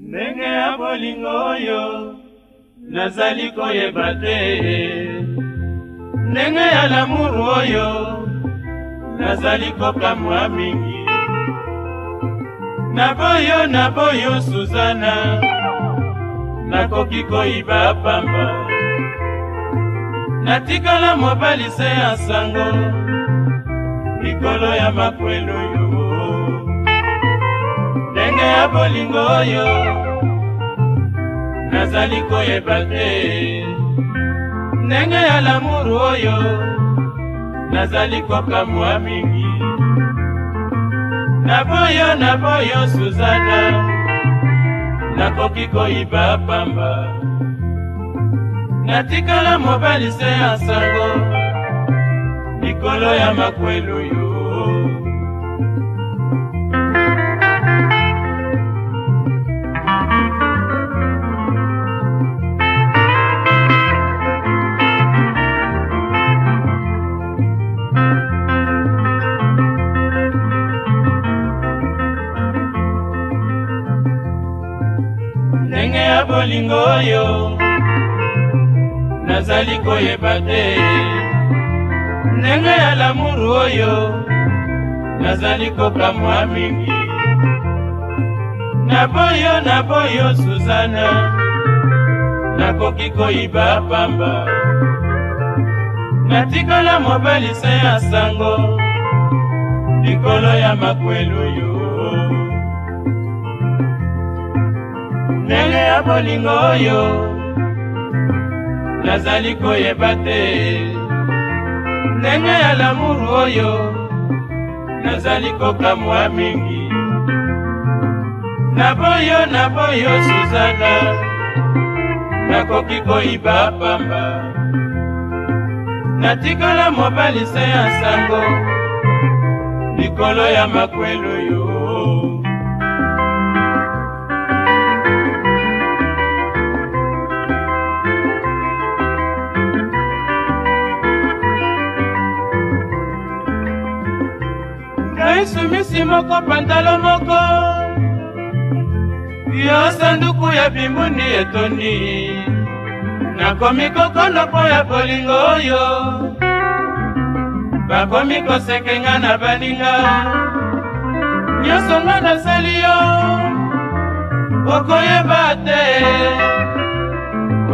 ndenge ya bolingo oyo nazali koyeba te ndenge ya lamuru oyo nazali kokamwa mingi na boyo na boyo suzana nakoki koyiba pamba natikala mobali se ya sango likolo ya makwelu yo nanga ya bolingo oyo nazali koyeba te ndenge ya lamuru oyo nazali kokamwa mingi na boyo na boyo suzana nakoki koyiba pamba natikala mobali se ya sango likolo ya makwelu yo ndenge ya bolingo oyo nazali koyeba te ndenge ya lamuru oyo nazali kokamwa mingi na boyo na boyo suzana nakoki koyiba pamba natikala mobali se ya sango likolo ya makwelu yo ya bolingo oyo nazali koyeba te ndenge ya lamuru oyo nazali kokamwa mingi naboyo naboyo suzana nakoki koyiba pamba natikala mobali se ya sango likolo ya makwelo yo misumisi moko pantalo moko yo sanduku ya bimuni etoni nakomi kokondo mpo ya bolingo oyo bakomi kosekenga na baninga nyonso nga nasali yo okoyeba te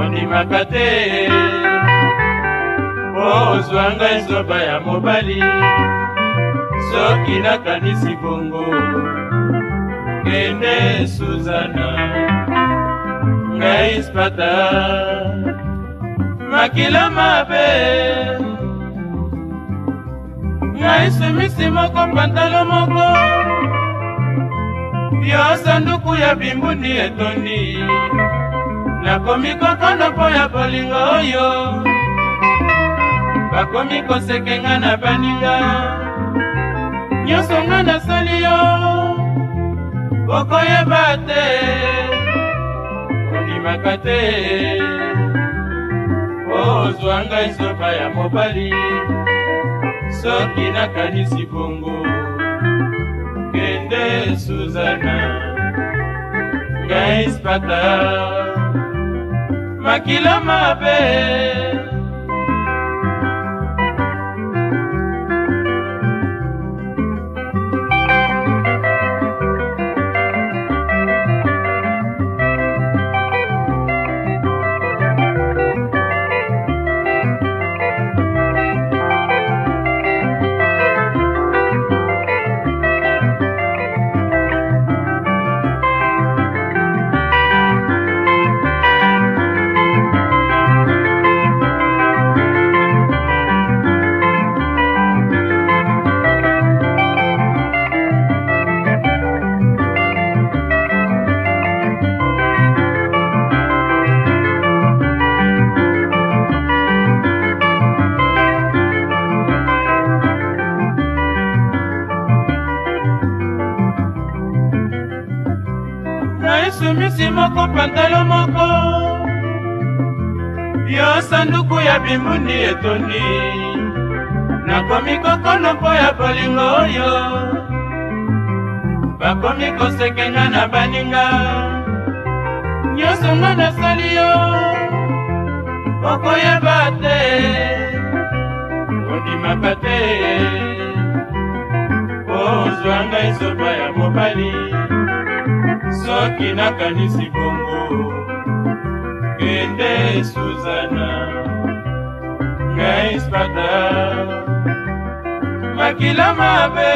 ondimaka te po ozwanga ezoba ya mobali soki nakanisi bongo kende suzana ngai spata makila mabe ngai semisi moko pantalo moko yo sanduku ya bimbundi etondi nakomi kokondo mpo ya bolingo oyo bakomi kosekenga na baninga nyonso nga nasali yo okoyeba te ondimaka te ozwa ngai zoba ya mobali soki nakanisi bongo kende suzana ngai spata makila mabe semisi moko pantalo moko yo sanduku ya bimundi etondi nakomi kokono mpo ya bolingo oyo bakomi kosekenga na baninga nyonso nga nasali yo okoyeba te ondimaka te ozwa ngai soba ya mobali soki nakanisi bongo kende suzana ngai spata makila mabe